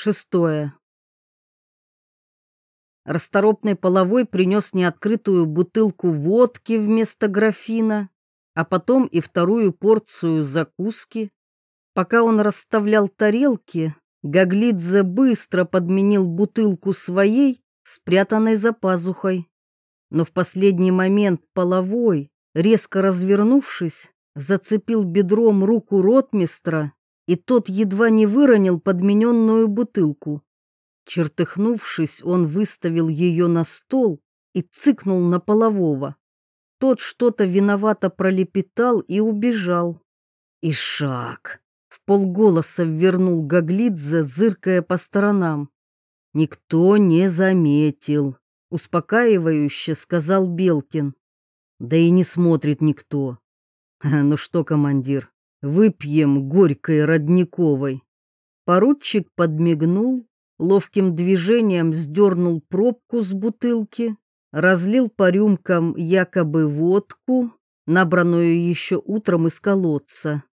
Шестое. Расторопный половой принес неоткрытую бутылку водки вместо графина, а потом и вторую порцию закуски. Пока он расставлял тарелки, Гаглидзе быстро подменил бутылку своей, спрятанной за пазухой. Но в последний момент половой, резко развернувшись, зацепил бедром руку ротмистра и тот едва не выронил подмененную бутылку. Чертыхнувшись, он выставил ее на стол и цыкнул на полового. Тот что-то виновато пролепетал и убежал. «Ишак!» — в полголоса вернул Гаглидзе, зыркая по сторонам. «Никто не заметил», — успокаивающе сказал Белкин. «Да и не смотрит никто». «Ну что, командир, Выпьем горькой родниковой. Поручик подмигнул, ловким движением сдернул пробку с бутылки, разлил по рюмкам якобы водку, набранную еще утром из колодца.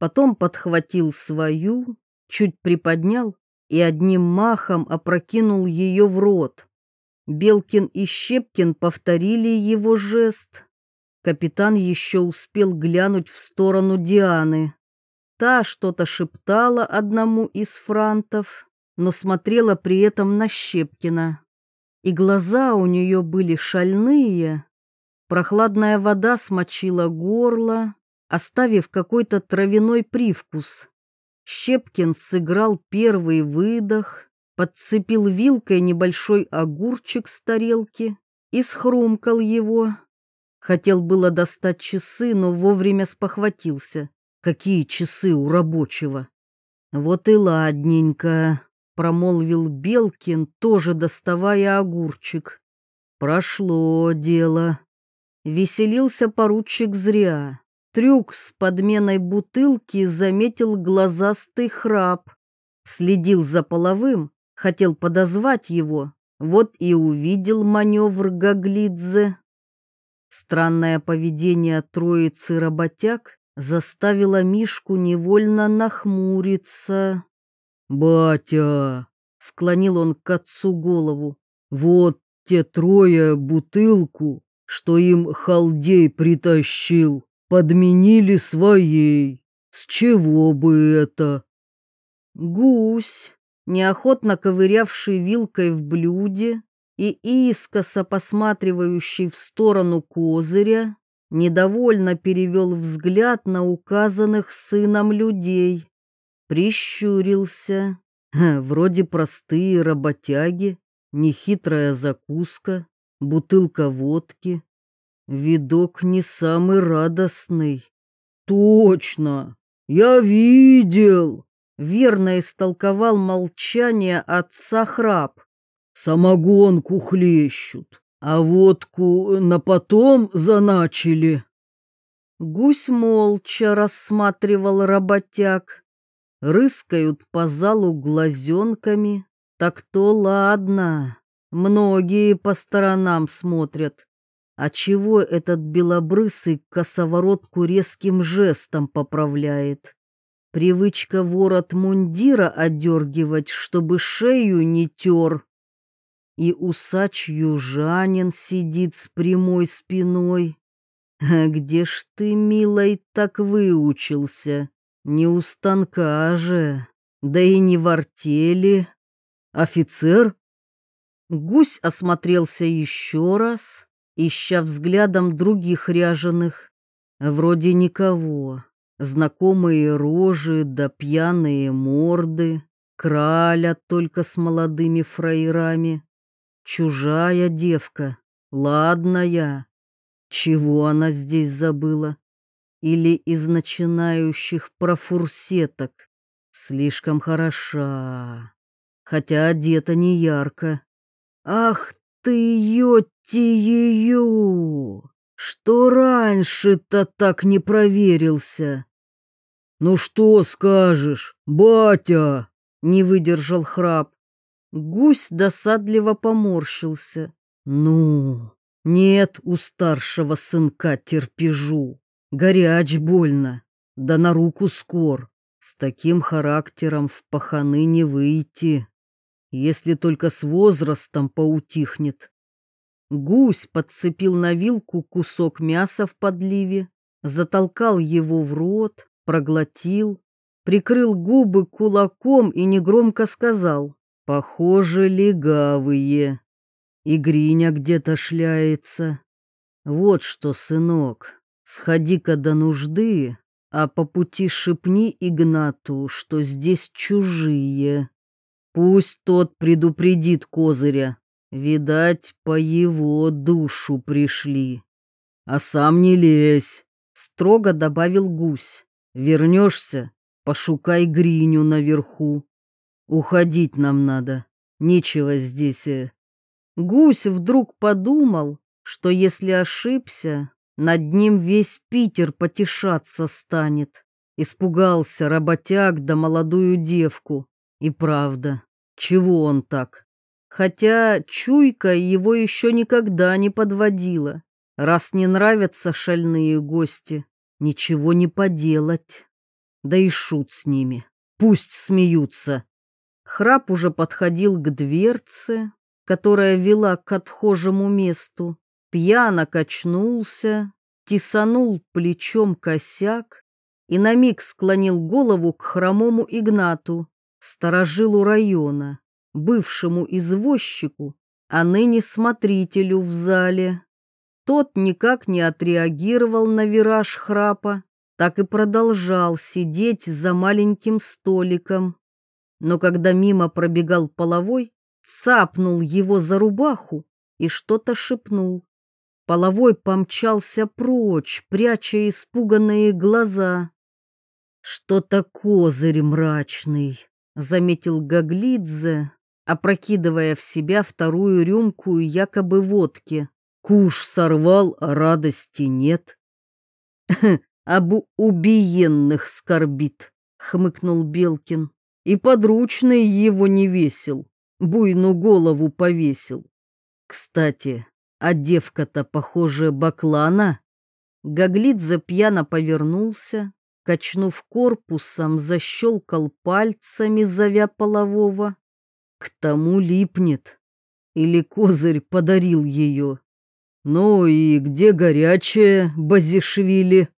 Потом подхватил свою, чуть приподнял и одним махом опрокинул ее в рот. Белкин и Щепкин повторили его жест, Капитан еще успел глянуть в сторону Дианы. Та что-то шептала одному из франтов, но смотрела при этом на Щепкина. И глаза у нее были шальные. Прохладная вода смочила горло, оставив какой-то травяной привкус. Щепкин сыграл первый выдох, подцепил вилкой небольшой огурчик с тарелки и схрумкал его. Хотел было достать часы, но вовремя спохватился. Какие часы у рабочего? Вот и ладненько, промолвил Белкин, тоже доставая огурчик. Прошло дело. Веселился поручик зря. Трюк с подменой бутылки заметил глазастый храп. Следил за половым, хотел подозвать его, вот и увидел маневр Гаглидзе. Странное поведение троицы работяг заставило Мишку невольно нахмуриться. «Батя!» — склонил он к отцу голову. «Вот те трое бутылку, что им халдей притащил, подменили своей. С чего бы это?» Гусь, неохотно ковырявший вилкой в блюде, и искоса посматривающий в сторону козыря, недовольно перевел взгляд на указанных сыном людей. Прищурился. Вроде простые работяги, нехитрая закуска, бутылка водки. Видок не самый радостный. Точно, я видел. Верно истолковал молчание отца храп. Самогонку хлещут, а водку на потом заначили. Гусь молча рассматривал работяг. Рыскают по залу глазенками. Так то ладно, многие по сторонам смотрят. А чего этот белобрысый косоворотку резким жестом поправляет? Привычка ворот мундира одергивать, чтобы шею не тер и усач-южанин сидит с прямой спиной. А где ж ты, милой, так выучился? Не у станка же, да и не в артели. Офицер? Гусь осмотрелся еще раз, ища взглядом других ряженых. Вроде никого. Знакомые рожи да пьяные морды, краля только с молодыми фраерами. Чужая девка, ладная. Чего она здесь забыла? Или из начинающих профурсеток? Слишком хороша, хотя одета не ярко. Ах ты, ёти ее! Что раньше-то так не проверился? Ну что скажешь, батя? Не выдержал храп. Гусь досадливо поморщился. Ну, нет у старшего сынка терпежу. Горяч больно, да на руку скор. С таким характером в паханы не выйти. если только с возрастом поутихнет. Гусь подцепил на вилку кусок мяса в подливе, затолкал его в рот, проглотил, прикрыл губы кулаком и негромко сказал «Похоже, легавые. И Гриня где-то шляется. Вот что, сынок, сходи-ка до нужды, а по пути шепни Игнату, что здесь чужие. Пусть тот предупредит козыря, видать, по его душу пришли. А сам не лезь, строго добавил гусь. Вернешься, пошукай Гриню наверху. Уходить нам надо, нечего здесь. Э. Гусь вдруг подумал, что если ошибся, над ним весь Питер потешаться станет. Испугался работяг да молодую девку. И правда, чего он так? Хотя чуйка его еще никогда не подводила. Раз не нравятся шальные гости, ничего не поделать. Да и шут с ними, пусть смеются. Храп уже подходил к дверце, которая вела к отхожему месту. Пьяно качнулся, тесанул плечом косяк и на миг склонил голову к хромому Игнату, сторожилу района, бывшему извозчику, а ныне смотрителю в зале. Тот никак не отреагировал на вираж храпа, так и продолжал сидеть за маленьким столиком. Но когда мимо пробегал половой, цапнул его за рубаху и что-то шепнул. Половой помчался прочь, пряча испуганные глаза. «Что-то козырь мрачный», — заметил Гаглидзе, опрокидывая в себя вторую рюмку якобы водки. Куш сорвал, а радости нет. «Об убиенных скорбит», — хмыкнул Белкин. «И подручный его не весил, буйну голову повесил. Кстати, а девка-то, похоже, баклана». Гаглидзе пьяно повернулся, качнув корпусом, защелкал пальцами, зовя полового. К тому липнет. Или козырь подарил ее. «Ну и где горячая, Базишвили?»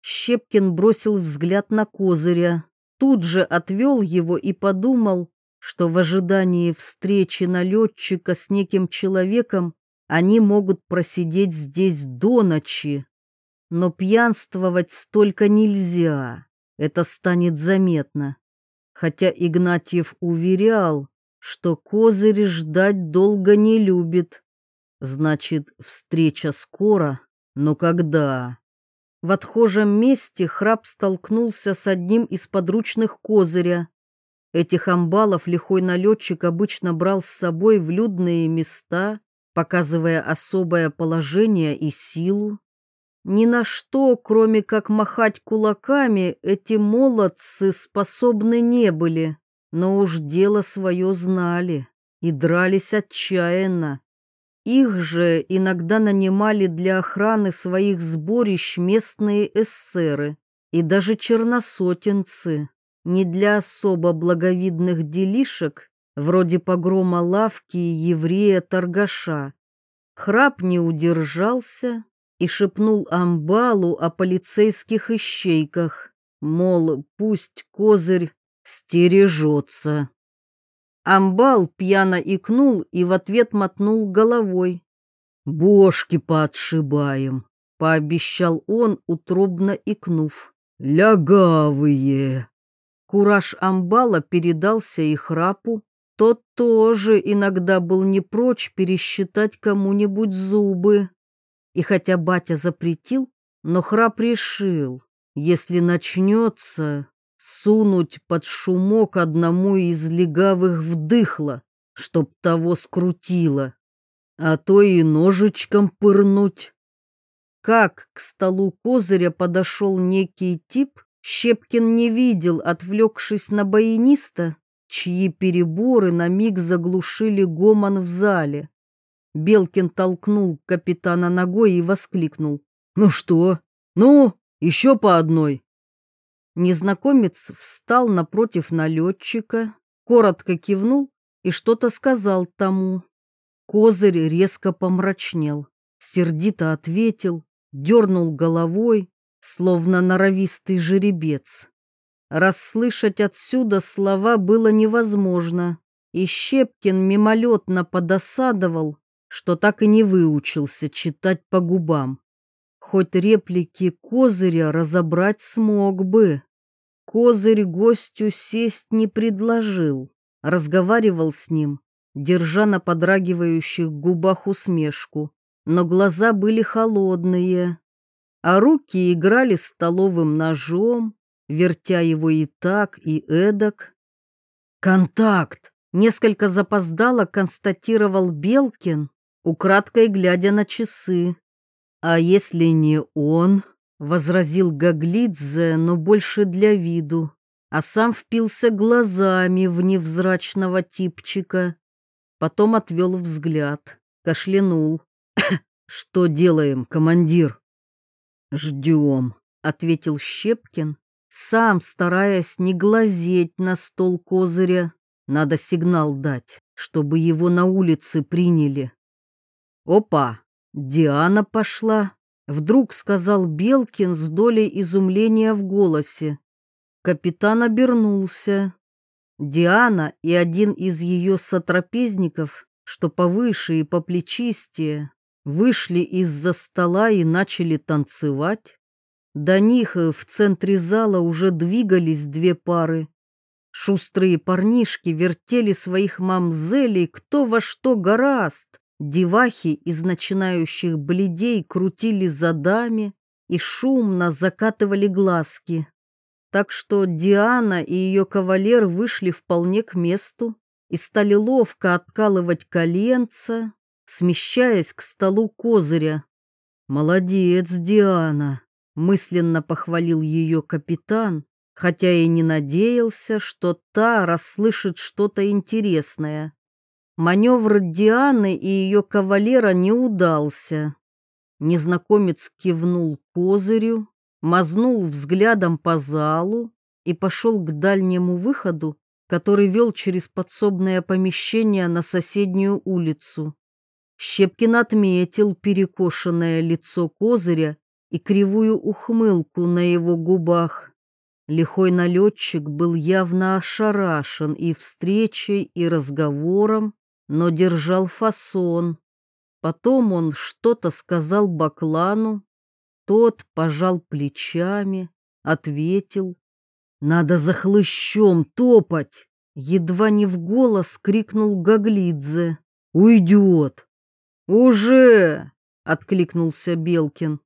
Щепкин бросил взгляд на козыря, тут же отвел его и подумал, что в ожидании встречи налетчика с неким человеком они могут просидеть здесь до ночи. Но пьянствовать столько нельзя, это станет заметно. Хотя Игнатьев уверял, что козырь ждать долго не любит. Значит, встреча скоро, но когда? В отхожем месте храп столкнулся с одним из подручных козыря. Этих амбалов лихой налетчик обычно брал с собой в людные места, показывая особое положение и силу. Ни на что, кроме как махать кулаками, эти молодцы способны не были, но уж дело свое знали и дрались отчаянно. Их же иногда нанимали для охраны своих сборищ местные эсеры и даже черносотенцы, не для особо благовидных делишек, вроде погрома лавки еврея-торгаша. Храп не удержался и шепнул Амбалу о полицейских ищейках, мол, пусть козырь стережется. Амбал пьяно икнул и в ответ мотнул головой. «Бошки подшибаем», — пообещал он, утробно икнув. «Лягавые!» Кураж Амбала передался и храпу. Тот тоже иногда был не прочь пересчитать кому-нибудь зубы. И хотя батя запретил, но храп решил, если начнется, сунуть под шумок одному из легавых вдыхло, чтоб того скрутило, а то и ножичком пырнуть. Как к столу козыря подошел некий тип, Щепкин не видел, отвлекшись на баяниста, чьи переборы на миг заглушили гомон в зале. Белкин толкнул капитана ногой и воскликнул. «Ну что? Ну, еще по одной!» Незнакомец встал напротив налетчика, коротко кивнул и что-то сказал тому. Козырь резко помрачнел, сердито ответил, дернул головой, словно норовистый жеребец. Расслышать отсюда слова было невозможно, и Щепкин мимолетно подосадовал, что так и не выучился читать по губам. Хоть реплики Козыря разобрать смог бы. Козырь гостю сесть не предложил, разговаривал с ним, держа на подрагивающих губах усмешку, но глаза были холодные, а руки играли столовым ножом, вертя его и так, и эдак. «Контакт!» — несколько запоздало констатировал Белкин, украдкой глядя на часы. «А если не он?» — возразил Гаглидзе, но больше для виду, а сам впился глазами в невзрачного типчика. Потом отвел взгляд, кашлянул. «Что делаем, командир?» «Ждем», — ответил Щепкин, сам стараясь не глазеть на стол козыря. Надо сигнал дать, чтобы его на улице приняли. Опа, Диана пошла, вдруг сказал Белкин с долей изумления в голосе. Капитан обернулся. Диана и один из ее сотрапезников, что повыше и поплечистее, вышли из-за стола и начали танцевать. До них в центре зала уже двигались две пары. Шустрые парнишки вертели своих мамзелей кто во что гораст. Девахи из начинающих бледей крутили задами и шумно закатывали глазки. Так что Диана и ее кавалер вышли вполне к месту и стали ловко откалывать коленца, смещаясь к столу козыря. «Молодец, Диана!» мысленно похвалил ее капитан, хотя и не надеялся, что та расслышит что-то интересное. Маневр Дианы и ее кавалера не удался. Незнакомец кивнул козырю, мазнул взглядом по залу и пошел к дальнему выходу, который вел через подсобное помещение на соседнюю улицу. Щепкин отметил перекошенное лицо козыря и кривую ухмылку на его губах. Лихой налетчик был явно ошарашен и встречей, и разговором, но держал фасон. Потом он что-то сказал Баклану, тот пожал плечами, ответил. «Надо за хлыщом топать!» Едва не в голос крикнул Гаглидзе. «Уйдет!» «Уже!» — откликнулся Белкин.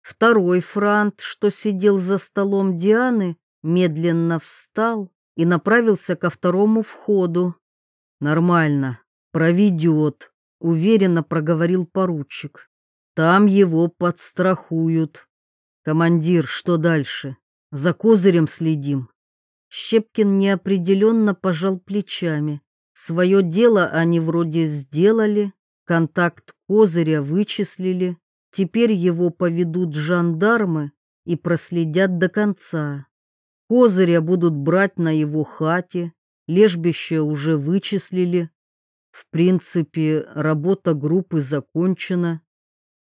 Второй франт, что сидел за столом Дианы, медленно встал и направился ко второму входу. «Нормально, проведет», — уверенно проговорил поручик. «Там его подстрахуют. Командир, что дальше? За козырем следим». Щепкин неопределенно пожал плечами. Свое дело они вроде сделали, контакт козыря вычислили, Теперь его поведут жандармы и проследят до конца. Козыря будут брать на его хате, лежбище уже вычислили. В принципе, работа группы закончена.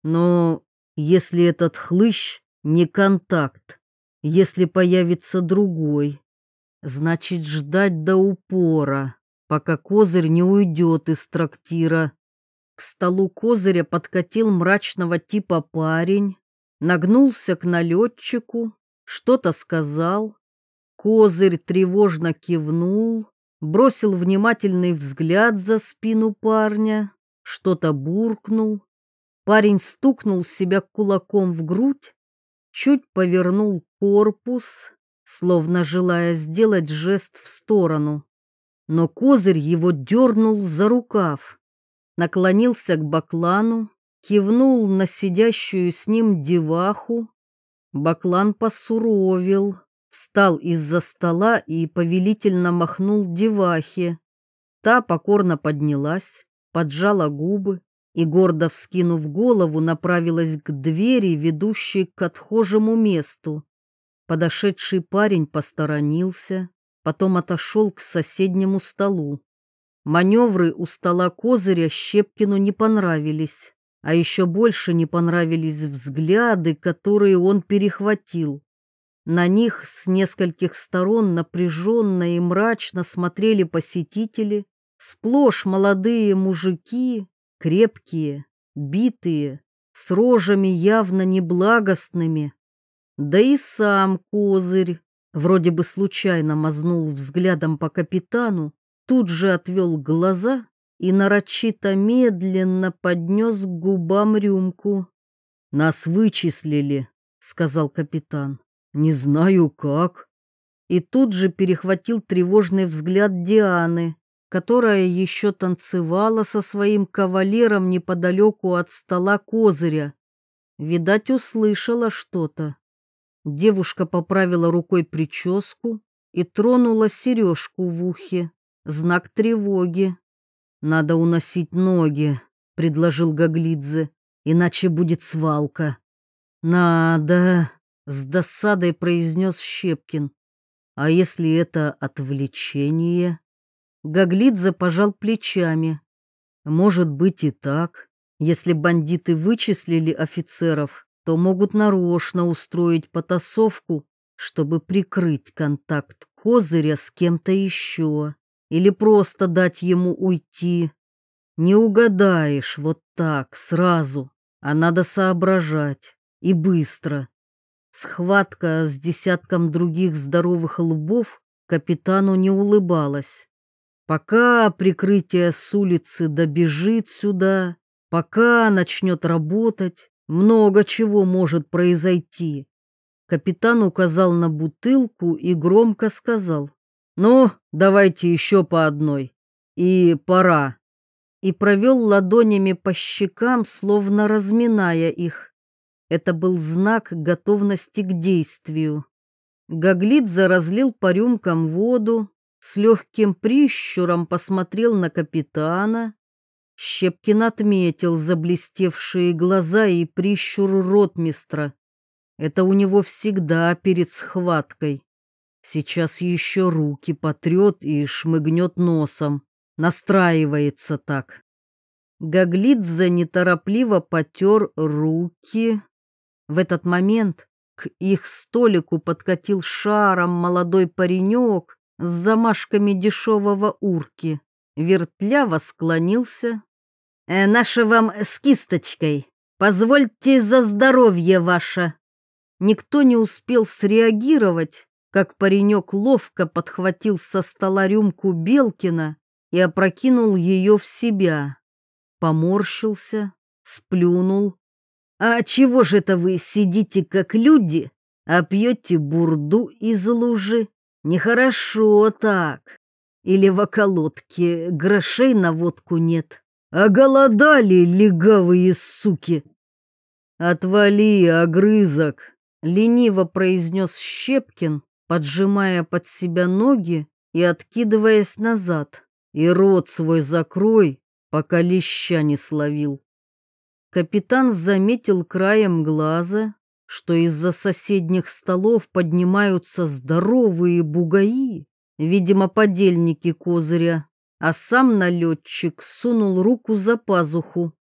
Но если этот хлыщ не контакт, если появится другой, значит ждать до упора, пока козырь не уйдет из трактира к столу козыря подкатил мрачного типа парень, нагнулся к налетчику, что-то сказал. Козырь тревожно кивнул, бросил внимательный взгляд за спину парня, что-то буркнул. Парень стукнул себя кулаком в грудь, чуть повернул корпус, словно желая сделать жест в сторону. Но козырь его дернул за рукав наклонился к баклану, кивнул на сидящую с ним деваху. Баклан посуровил, встал из-за стола и повелительно махнул девахе. Та покорно поднялась, поджала губы и, гордо вскинув голову, направилась к двери, ведущей к отхожему месту. Подошедший парень посторонился, потом отошел к соседнему столу. Маневры у стола козыря Щепкину не понравились, а еще больше не понравились взгляды, которые он перехватил. На них с нескольких сторон напряженно и мрачно смотрели посетители, сплошь молодые мужики, крепкие, битые, с рожами явно неблагостными. Да и сам козырь, вроде бы случайно мазнул взглядом по капитану, тут же отвел глаза и нарочито медленно поднес к губам рюмку. «Нас вычислили», — сказал капитан. «Не знаю как». И тут же перехватил тревожный взгляд Дианы, которая еще танцевала со своим кавалером неподалеку от стола козыря. Видать, услышала что-то. Девушка поправила рукой прическу и тронула сережку в ухе. Знак тревоги. «Надо уносить ноги», — предложил Гаглидзе, — «иначе будет свалка». «Надо», — с досадой произнес Щепкин. «А если это отвлечение?» Гаглидзе пожал плечами. «Может быть и так. Если бандиты вычислили офицеров, то могут нарочно устроить потасовку, чтобы прикрыть контакт Козыря с кем-то еще или просто дать ему уйти. Не угадаешь вот так, сразу, а надо соображать, и быстро. Схватка с десятком других здоровых лбов капитану не улыбалась. Пока прикрытие с улицы добежит сюда, пока начнет работать, много чего может произойти. Капитан указал на бутылку и громко сказал. «Ну, давайте еще по одной. И пора». И провел ладонями по щекам, словно разминая их. Это был знак готовности к действию. Гаглидзе разлил по рюмкам воду, с легким прищуром посмотрел на капитана. Щепкин отметил заблестевшие глаза и прищур ротмистра. Это у него всегда перед схваткой. Сейчас еще руки потрет и шмыгнет носом. Настраивается так. Гаглидзе неторопливо потер руки. В этот момент к их столику подкатил шаром молодой паренек с замашками дешевого урки. Вертляво склонился. «Э, «Наша вам с кисточкой. Позвольте за здоровье ваше». Никто не успел среагировать, как паренек ловко подхватил со стола рюмку Белкина и опрокинул ее в себя. Поморщился, сплюнул. «А чего же это вы сидите как люди, а пьете бурду из лужи? Нехорошо так. Или в околотке грошей на водку нет? А голодали легавые суки!» «Отвали, огрызок!» — лениво произнес Щепкин, поджимая под себя ноги и откидываясь назад. И рот свой закрой, пока леща не словил. Капитан заметил краем глаза, что из-за соседних столов поднимаются здоровые бугаи, видимо, подельники козыря, а сам налетчик сунул руку за пазуху.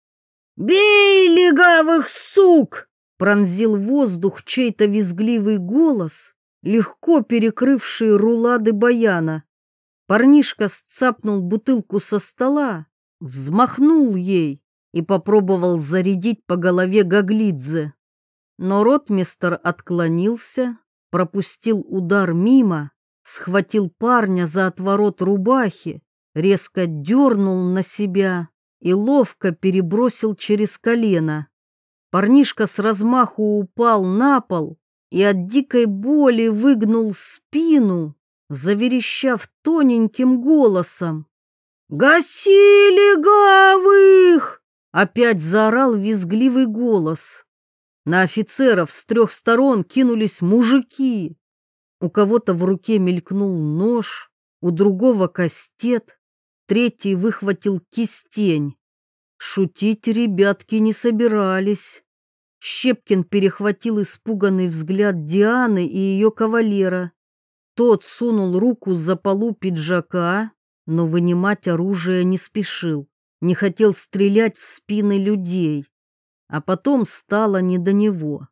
«Бей, легавых сук!» — пронзил воздух чей-то визгливый голос, легко перекрывшие рулады баяна. Парнишка сцапнул бутылку со стола, взмахнул ей и попробовал зарядить по голове Гаглидзе. Но ротмистер отклонился, пропустил удар мимо, схватил парня за отворот рубахи, резко дернул на себя и ловко перебросил через колено. Парнишка с размаху упал на пол, и от дикой боли выгнул спину, заверещав тоненьким голосом. «Гаси легавых!» — опять заорал визгливый голос. На офицеров с трех сторон кинулись мужики. У кого-то в руке мелькнул нож, у другого кастет, третий выхватил кистень. Шутить ребятки не собирались. Щепкин перехватил испуганный взгляд Дианы и ее кавалера. Тот сунул руку за полу пиджака, но вынимать оружие не спешил, не хотел стрелять в спины людей. А потом стало не до него.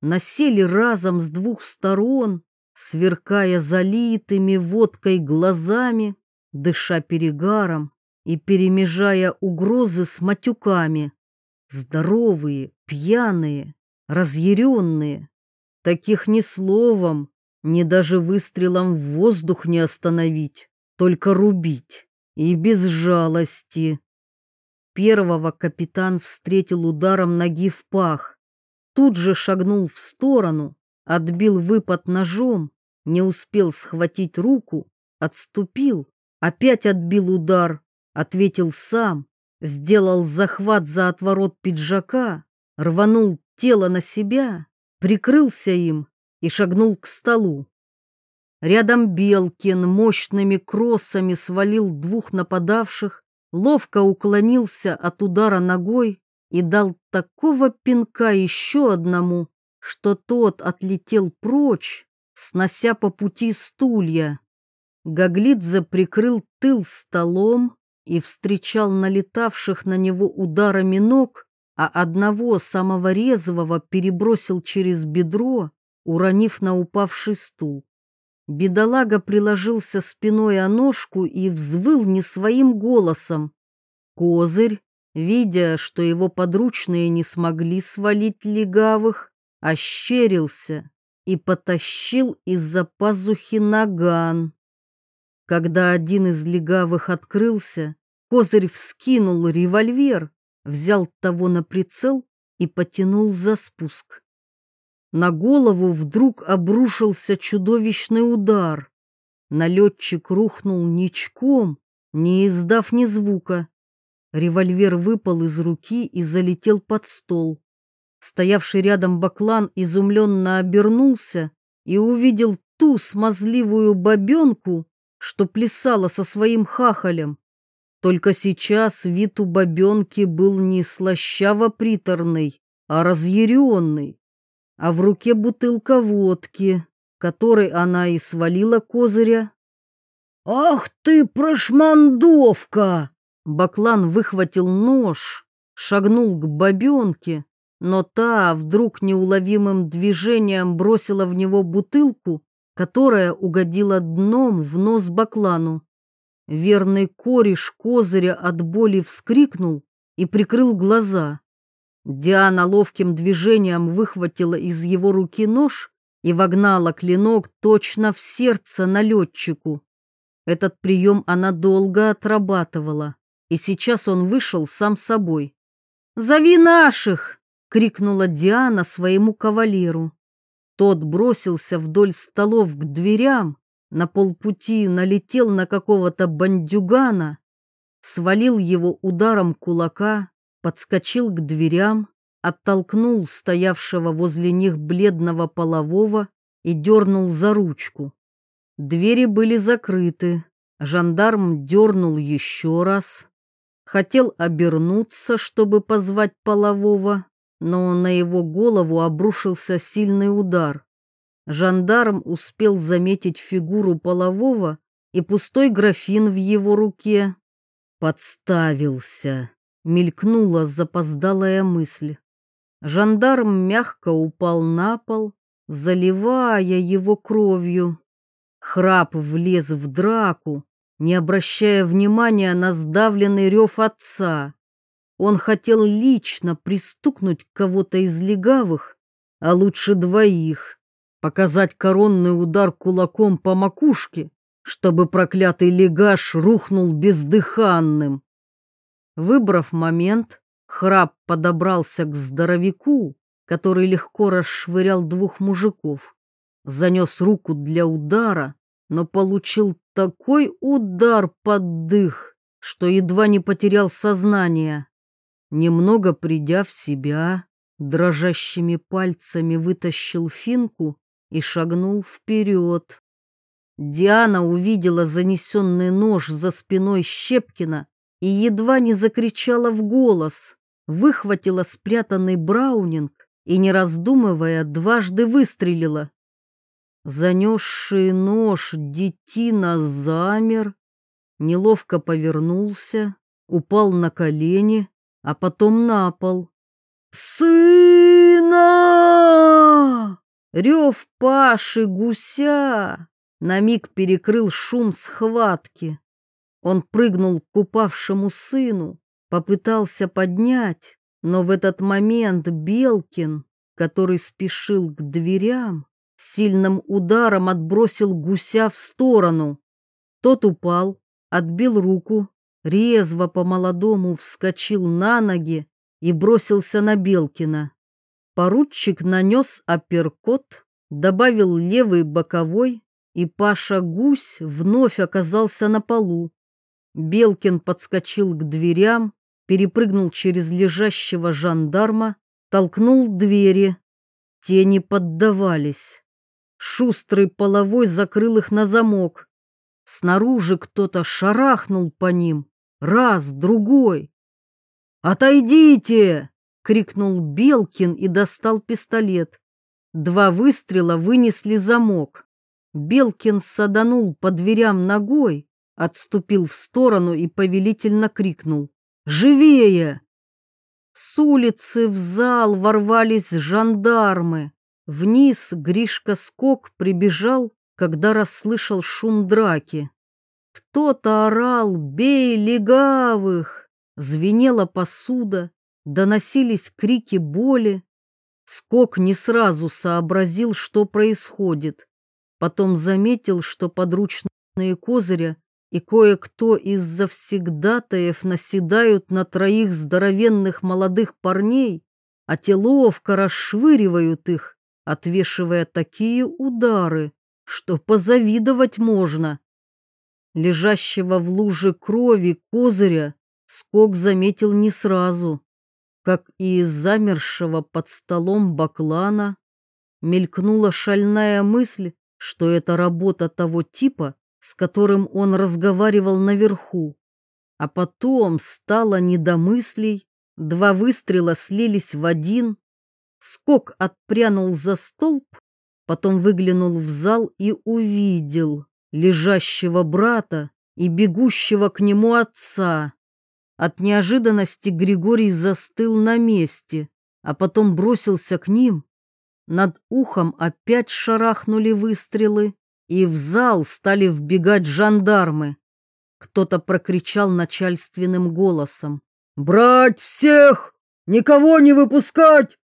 Насели разом с двух сторон, сверкая залитыми водкой глазами, дыша перегаром и перемежая угрозы с матюками. Здоровые, пьяные, разъяренные. Таких ни словом, ни даже выстрелом в воздух не остановить, только рубить. И без жалости. Первого капитан встретил ударом ноги в пах. Тут же шагнул в сторону, отбил выпад ножом, не успел схватить руку, отступил, опять отбил удар, ответил сам, сделал захват за отворот пиджака, рванул тело на себя, прикрылся им и шагнул к столу. Рядом Белкин мощными кроссами свалил двух нападавших, ловко уклонился от удара ногой и дал такого пинка еще одному, что тот отлетел прочь, снося по пути стулья. Гаглидзе прикрыл тыл столом и встречал налетавших на него ударами ног, а одного самого резвого перебросил через бедро, уронив на упавший стул. Бедолага приложился спиной о ножку и взвыл не своим голосом. Козырь, видя, что его подручные не смогли свалить легавых, ощерился и потащил из-за пазухи наган. Когда один из легавых открылся, Козырь вскинул револьвер, взял того на прицел и потянул за спуск. На голову вдруг обрушился чудовищный удар. Налетчик рухнул ничком, не издав ни звука. Револьвер выпал из руки и залетел под стол. Стоявший рядом баклан изумленно обернулся и увидел ту смазливую бабенку, что плясала со своим хахалем. Только сейчас вид у бабенки был не слащаво-приторный, а разъяренный а в руке бутылка водки, которой она и свалила козыря. «Ах ты, прошмандовка!» Баклан выхватил нож, шагнул к бабенке, но та вдруг неуловимым движением бросила в него бутылку, которая угодила дном в нос Баклану. Верный кореш козыря от боли вскрикнул и прикрыл глаза. Диана ловким движением выхватила из его руки нож и вогнала клинок точно в сердце налетчику. Этот прием она долго отрабатывала, и сейчас он вышел сам собой. «Зови наших!» — крикнула Диана своему кавалеру. Тот бросился вдоль столов к дверям, на полпути налетел на какого-то бандюгана, свалил его ударом кулака, подскочил к дверям, оттолкнул стоявшего возле них бледного полового и дернул за ручку. Двери были закрыты. Жандарм дернул еще раз. Хотел обернуться, чтобы позвать полового, но на его голову обрушился сильный удар. Жандарм успел заметить фигуру полового и пустой графин в его руке. Подставился мелькнула запоздалая мысль. Жандарм мягко упал на пол, заливая его кровью. Храп влез в драку, не обращая внимания на сдавленный рев отца. Он хотел лично пристукнуть кого-то из легавых, а лучше двоих, показать коронный удар кулаком по макушке, чтобы проклятый легаш рухнул бездыханным. Выбрав момент, храп подобрался к здоровяку, который легко расшвырял двух мужиков. Занес руку для удара, но получил такой удар под дых, что едва не потерял сознание. Немного придя в себя, дрожащими пальцами вытащил финку и шагнул вперед. Диана увидела занесенный нож за спиной Щепкина и едва не закричала в голос, выхватила спрятанный браунинг и, не раздумывая, дважды выстрелила. Занесший нож детина замер, неловко повернулся, упал на колени, а потом на пол. «Сына!» Рев Паши гуся на миг перекрыл шум схватки. Он прыгнул к упавшему сыну, попытался поднять, но в этот момент Белкин, который спешил к дверям, сильным ударом отбросил гуся в сторону. Тот упал, отбил руку, резво по-молодому вскочил на ноги и бросился на Белкина. Поручик нанес апперкот, добавил левый боковой, и Паша Гусь вновь оказался на полу. Белкин подскочил к дверям, перепрыгнул через лежащего жандарма, толкнул двери. Те не поддавались. Шустрый половой закрыл их на замок. Снаружи кто-то шарахнул по ним. Раз, другой. «Отойдите!» — крикнул Белкин и достал пистолет. Два выстрела вынесли замок. Белкин саданул по дверям ногой, отступил в сторону и повелительно крикнул. «Живее!» С улицы в зал ворвались жандармы. Вниз Гришка Скок прибежал, когда расслышал шум драки. Кто-то орал «Бей легавых!» Звенела посуда, доносились крики боли. Скок не сразу сообразил, что происходит. Потом заметил, что подручные козыря и кое-кто из завсегдатаев наседают на троих здоровенных молодых парней, а те ловко расшвыривают их, отвешивая такие удары, что позавидовать можно. Лежащего в луже крови козыря скок заметил не сразу, как и замершего под столом баклана мелькнула шальная мысль, что это работа того типа, с которым он разговаривал наверху. А потом стало недомыслий, два выстрела слились в один, Скок отпрянул за столб, потом выглянул в зал и увидел лежащего брата и бегущего к нему отца. От неожиданности Григорий застыл на месте, а потом бросился к ним. Над ухом опять шарахнули выстрелы, и в зал стали вбегать жандармы. Кто-то прокричал начальственным голосом. «Брать всех! Никого не выпускать!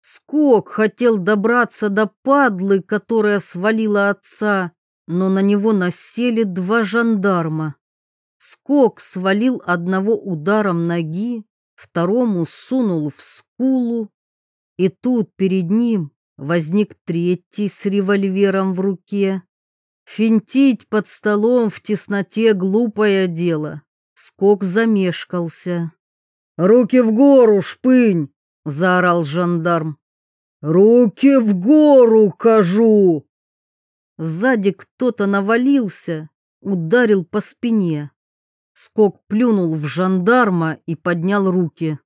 Скок хотел добраться до падлы, которая свалила отца, но на него насели два жандарма. Скок свалил одного ударом ноги, второму сунул в скулу, и тут перед ним возник третий с револьвером в руке. Финтить под столом в тесноте глупое дело. Скок замешкался. «Руки в гору, шпынь!» — заорал жандарм. «Руки в гору, кажу!» Сзади кто-то навалился, ударил по спине. Скок плюнул в жандарма и поднял руки.